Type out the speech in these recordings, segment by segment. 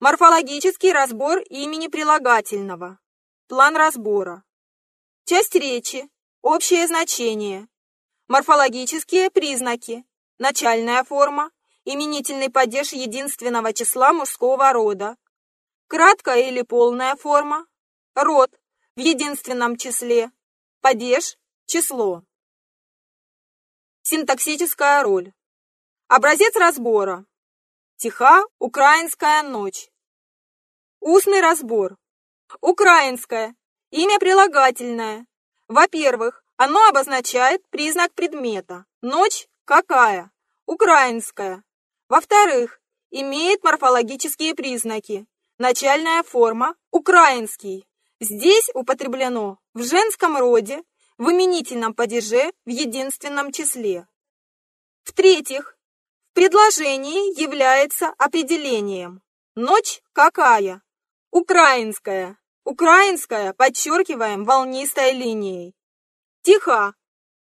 Морфологический разбор имени прилагательного. План разбора. Часть речи. Общее значение. Морфологические признаки. Начальная форма. Именительный падеж единственного числа мужского рода. Краткая или полная форма. Род в единственном числе. Падеж – число. Синтаксическая роль. Образец разбора. Тиха украинская ночь. Устный разбор. Украинская. Имя прилагательное. Во-первых, оно обозначает признак предмета. Ночь какая? Украинская. Во-вторых, имеет морфологические признаки. Начальная форма – украинский. Здесь употреблено в женском роде, в именительном падеже, в единственном числе. В-третьих, в предложении является определением. Ночь какая? Украинская. Украинская подчеркиваем волнистой линией. Тиха.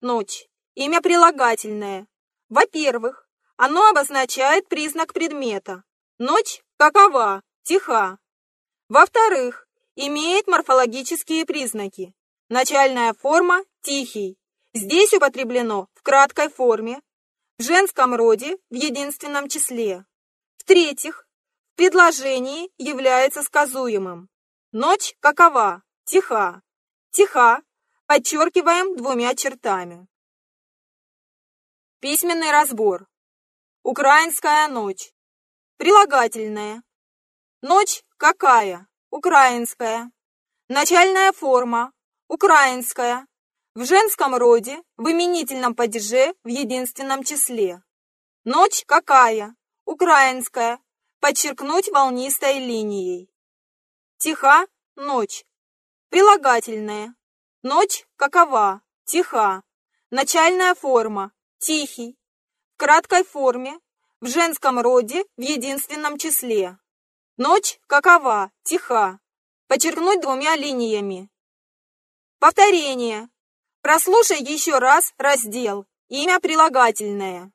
Ночь. Имя прилагательное. Во-первых, оно обозначает признак предмета. Ночь какова? Тиха. Во-вторых, имеет морфологические признаки. Начальная форма – тихий. Здесь употреблено в краткой форме, в женском роде в единственном числе. В-третьих, в предложении является сказуемым. Ночь какова? Тиха. Тиха подчеркиваем двумя чертами. Письменный разбор. Украинская ночь. Прилагательное. Ночь какая? Украинская. Начальная форма. Украинская. В женском роде, в именительном падеже, в единственном числе. Ночь какая? Украинская. Подчеркнуть волнистой линией. Тиха – ночь. Прилагательное. Ночь какова? Тиха. Начальная форма. Тихий. В краткой форме. В женском роде, в единственном числе. Ночь какова? Тиха. Подчеркнуть двумя линиями. Повторение. Прослушай еще раз раздел «Имя прилагательное».